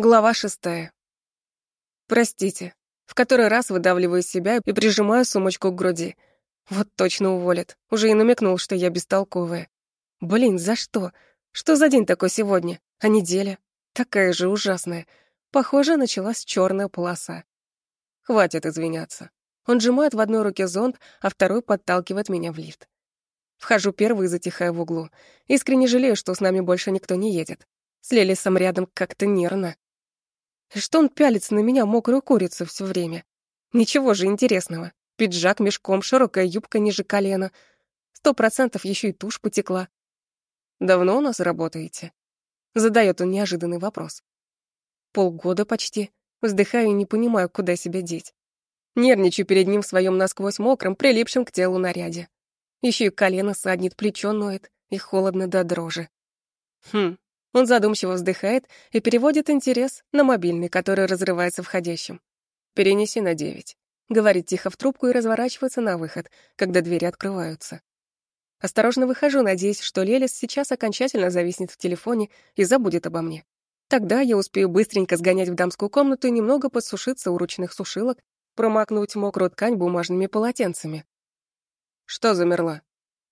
Глава шестая. Простите. В который раз выдавливаю себя и прижимаю сумочку к груди. Вот точно уволят. Уже и намекнул, что я бестолковая. Блин, за что? Что за день такой сегодня? А неделя? Такая же ужасная. Похоже, началась черная полоса. Хватит извиняться. Он сжимает в одной руке зонт, а второй подталкивает меня в лифт. Вхожу первый и затихаю в углу. Искренне жалею, что с нами больше никто не едет. С Лелисом рядом как-то нервно. Что он пялится на меня мокрую курицу все время? Ничего же интересного. Пиджак мешком, широкая юбка ниже колена. Сто процентов еще и тушь потекла. «Давно у нас работаете?» Задает он неожиданный вопрос. Полгода почти. Вздыхаю и не понимаю, куда себя деть. Нервничаю перед ним в своем насквозь мокром, прилипшем к телу наряде. Еще и колено саднет, плечо ноет, и холодно до дрожи. Хм, он задумчиво вздыхает и переводит интерес на мобильный, который разрывается входящим. «Перенеси на девять», — говорит тихо в трубку и разворачивается на выход, когда двери открываются. Осторожно выхожу, надеясь, что Лелис сейчас окончательно зависнет в телефоне и забудет обо мне. Тогда я успею быстренько сгонять в дамскую комнату и немного подсушиться у ручных сушилок, промокнуть мокрую ткань бумажными полотенцами. Что замерла?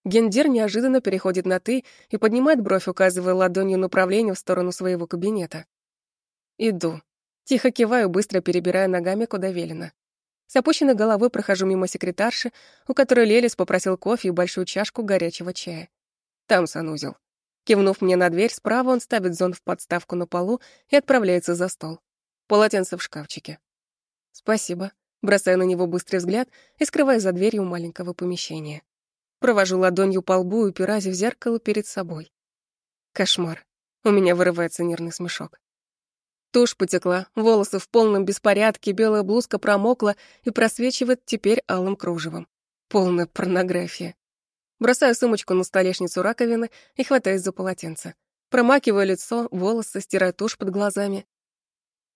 Гендир неожиданно переходит на «ты» и поднимает бровь, указывая ладонью направление в сторону своего кабинета. Иду. Тихо киваю, быстро перебирая ногами, куда велено. С опущенной головой прохожу мимо секретарши, у которой Лелис попросил кофе и большую чашку горячего чая. Там санузел. Кивнув мне на дверь, справа он ставит зонт в подставку на полу и отправляется за стол. Полотенце в шкафчике. Спасибо. Бросаю на него быстрый взгляд и скрываю за дверью маленького помещения. Провожу ладонью по лбу и упираясь в зеркало перед собой. Кошмар. У меня вырывается нервный смешок. Тушь потекла, волосы в полном беспорядке, белая блузка промокла и просвечивает теперь алым кружевом. Полная порнография. Бросаю сумочку на столешницу раковины и хватаюсь за полотенце. Промакиваю лицо, волосы, стираю тушь под глазами.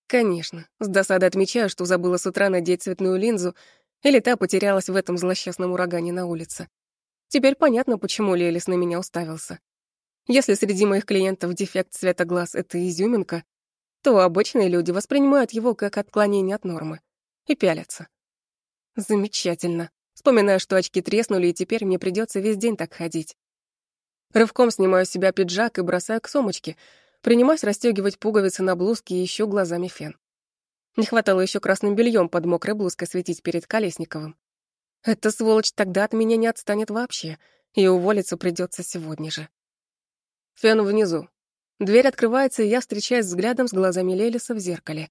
Конечно, с досадой отмечаю, что забыла с утра надеть цветную линзу, или та потерялась в этом злосчастном урагане на улице. Теперь понятно, почему Лелис на меня уставился. Если среди моих клиентов дефект цвета глаз — это изюминка, то обычные люди воспринимают его как отклонение от нормы и пялятся. Замечательно. Вспоминаю, что очки треснули, и теперь мне придется весь день так ходить. Рывком снимаю с себя пиджак и бросаю к сумочке, принимаюсь расстегивать пуговицы на блузке и ищу глазами фен. Не хватало еще красным бельем под мокрой блузкой светить перед Колесниковым. Эта сволочь тогда от меня не отстанет вообще, и уволиться придется сегодня же. Фен внизу. Дверь открывается, и я встречаюсь взглядом с глазами Лелиса в зеркале.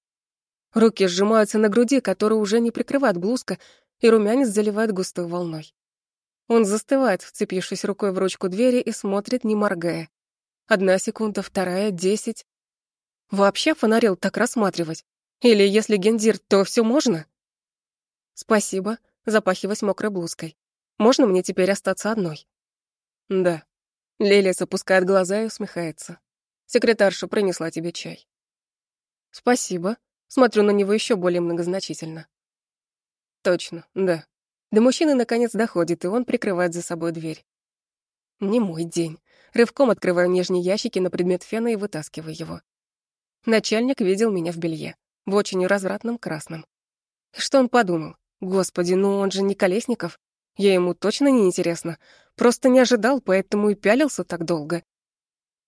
Руки сжимаются на груди, которую уже не прикрывает блузка, и румянец заливает густой волной. Он застывает, вцепившись рукой в ручку двери и смотрит, не моргая. Одна секунда, вторая, десять. Вообще фонарил так рассматривать? Или если гендир, то все можно? Спасибо, запахиваясь мокрой блузкой. «Можно мне теперь остаться одной?» «Да». Лилия запускает глаза и усмехается. «Секретарша принесла тебе чай». «Спасибо». Смотрю на него еще более многозначительно. «Точно, да». До мужчины наконец доходит, и он прикрывает за собой дверь. Не мой день. Рывком открываю нижние ящики на предмет фена и вытаскиваю его. Начальник видел меня в белье, в очень развратном красном. Что он подумал? Господи, ну он же не Колесников. Я ему точно не интересна. Просто не ожидал, поэтому и пялился так долго.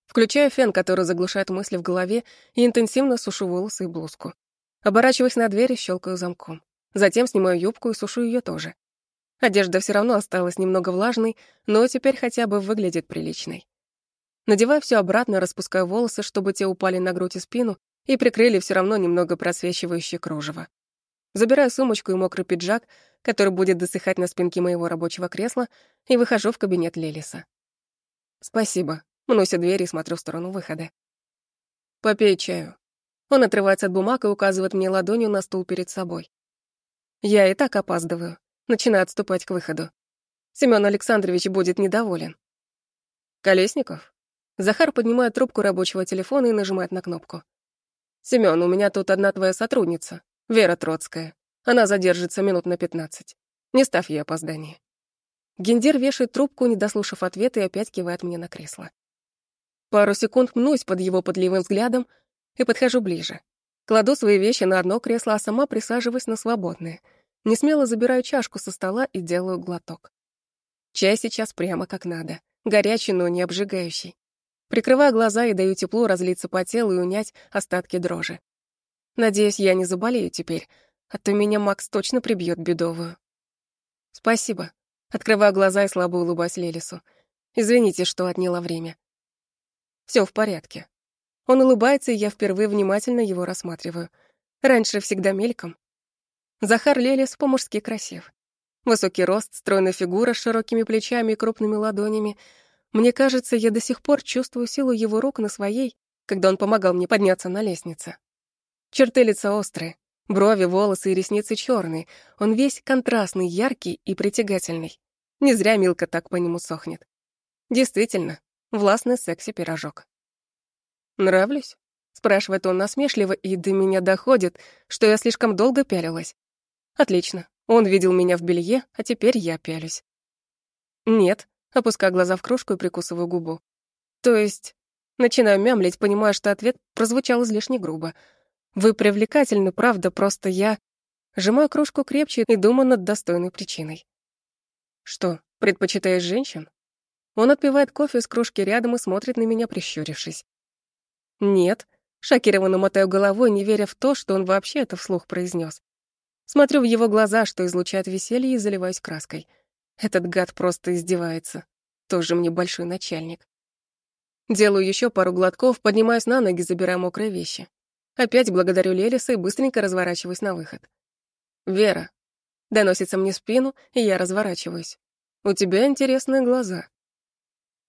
Включаю фен, который заглушает мысли в голове, и интенсивно сушу волосы и блузку. Оборачиваясь на дверь и щелкаю замком. Затем снимаю юбку и сушу ее тоже. Одежда все равно осталась немного влажной, но теперь хотя бы выглядит приличной. Надеваю все обратно, распускаю волосы, чтобы те упали на грудь и спину и прикрыли все равно немного просвечивающее кружево. Забираю сумочку и мокрый пиджак, который будет досыхать на спинке моего рабочего кресла, и выхожу в кабинет Лелиса. «Спасибо». Мнуся дверь и смотрю в сторону выхода. «Попей чаю». Он отрывается от бумаг и указывает мне ладонью на стул перед собой. Я и так опаздываю. Начинаю отступать к выходу. Семён Александрович будет недоволен. «Колесников?» Захар поднимает трубку рабочего телефона и нажимает на кнопку. «Семён, у меня тут одна твоя сотрудница. Вера Троцкая. Она задержится минут на пятнадцать. Не ставь ей опоздание. Гендир вешает трубку, не дослушав ответа, и опять кивает мне на кресло. Пару секунд мнусь под его подливым взглядом и подхожу ближе. Кладу свои вещи на одно кресло, а сама присаживаюсь на свободное. Не смело забираю чашку со стола и делаю глоток. Чай сейчас прямо как надо. Горячий, но не обжигающий. Прикрываю глаза и даю тепло разлиться по телу и унять остатки дрожи. Надеюсь, я не заболею теперь, а то меня Макс точно прибьет бедовую. Спасибо. Открываю глаза и слабо улыбаюсь Лелису. Извините, что отняла время. Все в порядке. Он улыбается, и я впервые внимательно его рассматриваю. Раньше всегда мельком. Захар Лелис по-мужски красив. Высокий рост, стройная фигура с широкими плечами и крупными ладонями. Мне кажется, я до сих пор чувствую силу его рук на своей, когда он помогал мне подняться на лестнице. Черты лица острые, брови, волосы и ресницы черные. Он весь контрастный, яркий и притягательный. Не зря Милка так по нему сохнет. Действительно, властный секси-пирожок. «Нравлюсь?» — спрашивает он насмешливо, и до меня доходит, что я слишком долго пялилась. «Отлично. Он видел меня в белье, а теперь я пялюсь». «Нет», — опускаю глаза в кружку и прикусываю губу. «То есть...» Начинаю мямлить, понимая, что ответ прозвучал излишне грубо. «Вы привлекательны, правда, просто я...» Сжимаю кружку крепче и думаю над достойной причиной. «Что, предпочитаешь женщин?» Он отпивает кофе из кружки рядом и смотрит на меня, прищурившись. «Нет», — шокированно мотаю головой, не веря в то, что он вообще это вслух произнес. Смотрю в его глаза, что излучает веселье, и заливаюсь краской. Этот гад просто издевается. Тоже мне большой начальник. Делаю еще пару глотков, поднимаюсь на ноги, забирая мокрые вещи. Опять благодарю Лелиса и быстренько разворачиваюсь на выход. «Вера». Доносится мне спину, и я разворачиваюсь. «У тебя интересные глаза».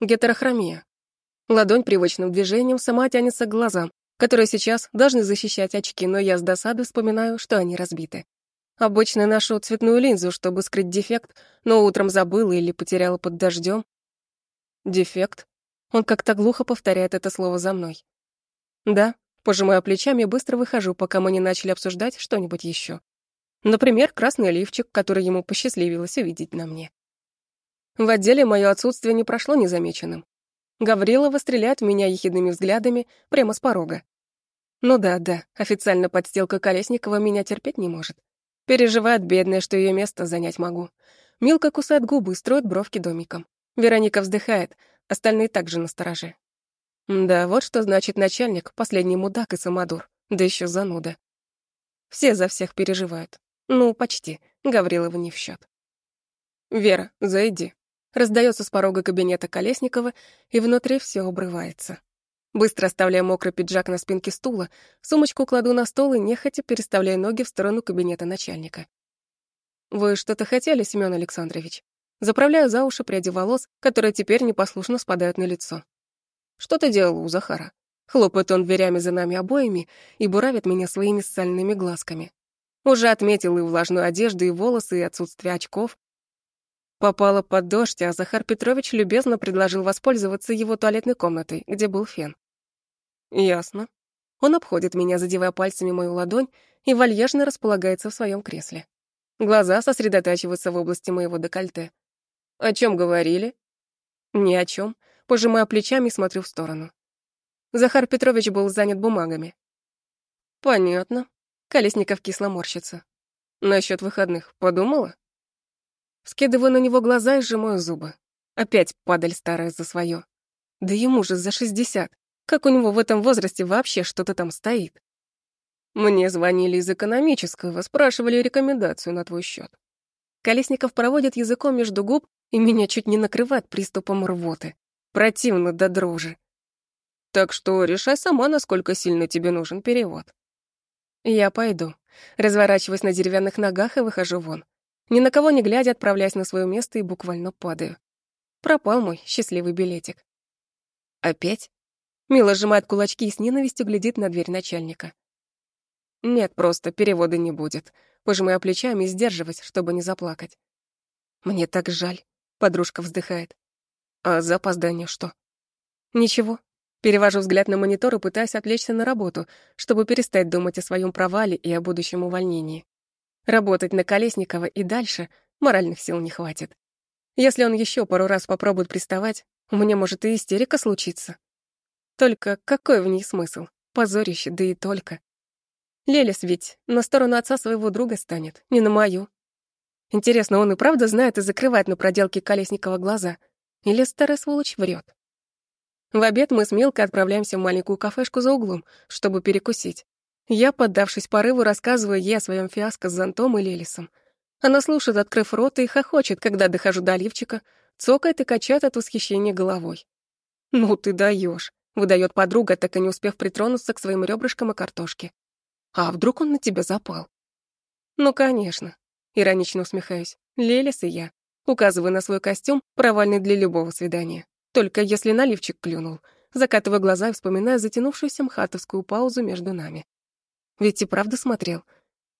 Гетерохромия. Ладонь привычным движением сама тянется к глазам, которые сейчас должны защищать очки, но я с досадой вспоминаю, что они разбиты. Обычно ношу цветную линзу, чтобы скрыть дефект, но утром забыла или потеряла под дождем. Дефект? Он как-то глухо повторяет это слово за мной. Да, пожимаю плечами быстро выхожу, пока мы не начали обсуждать что-нибудь еще. Например, красный лифчик, который ему посчастливилось увидеть на мне. В отделе мое отсутствие не прошло незамеченным. Гаврилова стреляет в меня ехидными взглядами прямо с порога. Ну да, да, официально подстилка Колесникова меня терпеть не может. Переживает бедная, что ее место занять могу. Милка кусает губы строит бровки домиком. Вероника вздыхает, остальные также настороже. Да, вот что значит начальник, последний мудак и самодур, да еще зануда. Все за всех переживают. Ну, почти. Гаврилова не в счет. «Вера, зайди», Раздается с порога кабинета Колесникова, и внутри все обрывается. Быстро оставляя мокрый пиджак на спинке стула, сумочку кладу на стол и нехотя переставляю ноги в сторону кабинета начальника. «Вы что-то хотели, Семён Александрович?» Заправляю за уши пряди волос, которые теперь непослушно спадают на лицо. «Что ты делал у Захара?» Хлопает он дверями за нами обоими и буравит меня своими сальными глазками. Уже отметил и влажную одежду, и волосы, и отсутствие очков, Попала под дождь, а Захар Петрович любезно предложил воспользоваться его туалетной комнатой, где был фен. Ясно. Он обходит меня, задевая пальцами мою ладонь, и вальяжно располагается в своем кресле. Глаза сосредотачиваются в области моего декольте. О чем говорили? Ни о чем. Пожимаю плечами и смотрю в сторону. Захар Петрович был занят бумагами. Понятно. Колесников кисло морщится. Насчет выходных подумала? Скидываю на него глаза и сжимаю зубы. Опять падаль старая за свое. Да ему же за шестьдесят. Как у него в этом возрасте вообще что-то там стоит? Мне звонили из экономического, спрашивали рекомендацию на твой счет. Колесников проводит языком между губ, и меня чуть не накрывает приступом рвоты. Противно до дрожи. Так что решай сама, насколько сильно тебе нужен перевод. Я пойду. Разворачиваюсь на деревянных ногах и выхожу вон. Ни на кого не глядя, отправляюсь на свое место и буквально падаю. Пропал мой счастливый билетик. Опять? Мила сжимает кулачки и с ненавистью глядит на дверь начальника. Нет, просто перевода не будет. Пожимаю плечами и сдерживать, чтобы не заплакать. Мне так жаль, подружка вздыхает. А за опоздание что? Ничего. Перевожу взгляд на монитор и пытаюсь отвлечься на работу, чтобы перестать думать о своем провале и о будущем увольнении. Работать на Колесникова и дальше моральных сил не хватит. Если он еще пару раз попробует приставать, у меня может и истерика случиться. Только какой в ней смысл? Позорище, да и только. Лелис ведь на сторону отца своего друга станет, не на мою. Интересно, он и правда знает и закрывает на проделке Колесникова глаза? Или старая сволочь врет? В обед мы с Милкой отправляемся в маленькую кафешку за углом, чтобы перекусить. Я, поддавшись порыву, рассказываю ей о своем фиаско с зонтом и Лелисом. Она слушает, открыв рот, и хохочет, когда дохожу до оливчика, цокает и качает от восхищения головой. «Ну ты даешь, выдает подруга, так и не успев притронуться к своим ребрышкам и картошке. «А вдруг он на тебя запал?» «Ну, конечно», — иронично усмехаюсь. «Лелис и я». Указываю на свой костюм, провальный для любого свидания. Только если наливчик клюнул. Закатываю глаза и вспоминаю затянувшуюся мхатовскую паузу между нами. Ведь и правда смотрел.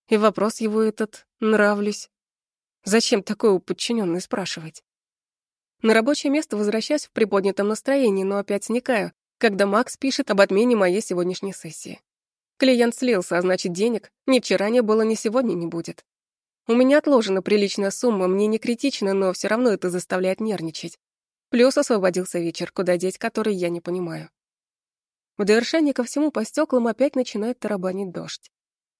И вопрос его этот «нравлюсь». Зачем такое у подчиненной спрашивать? На рабочее место возвращаюсь в приподнятом настроении, но опять сникаю, когда Макс пишет об отмене моей сегодняшней сессии. Клиент слился, а значит, денег ни вчера не было, ни сегодня не будет. У меня отложена приличная сумма, мне не критично, но все равно это заставляет нервничать. Плюс освободился вечер, куда деть который я не понимаю. В довершение ко всему по стеклам опять начинает тарабанить дождь.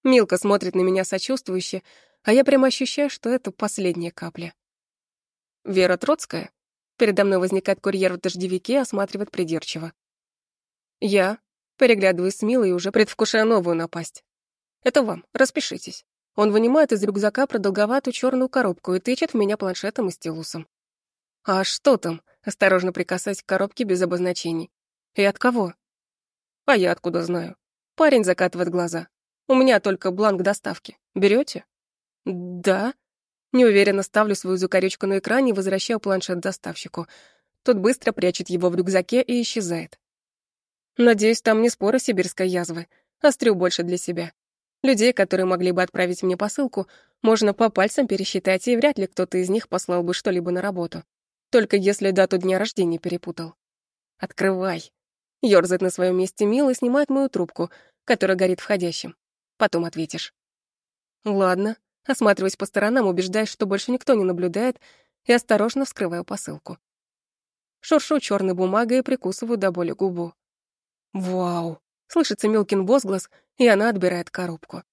Милка смотрит на меня сочувствующе, а я прямо ощущаю, что это последняя капля. Вера Троцкая. Передо мной возникает курьер в дождевике, осматривает придирчиво. Я переглядываюсь с Милой, уже предвкушая новую напасть. Это вам, распишитесь. Он вынимает из рюкзака продолговатую черную коробку и тычет в меня планшетом и стилусом. А что там? Осторожно прикасаясь к коробке без обозначений. И от кого? А я откуда знаю? Парень закатывает глаза. У меня только бланк доставки. Берете? Да. Неуверенно ставлю свою закорючку на экране и возвращаю планшет доставщику. Тот быстро прячет его в рюкзаке и исчезает. Надеюсь, там не споры сибирской язвы, острю больше для себя. Людей, которые могли бы отправить мне посылку, можно по пальцам пересчитать, и вряд ли кто-то из них послал бы что-либо на работу. Только если дату дня рождения перепутал. Открывай. Ёрзает на своем месте Мил и снимает мою трубку, которая горит входящим. Потом ответишь. Ладно. Осматриваясь по сторонам, убеждаясь, что больше никто не наблюдает, и осторожно вскрываю посылку. Шуршу черной бумагой и прикусываю до боли губу. «Вау!» — слышится Милкин возглас, и она отбирает коробку.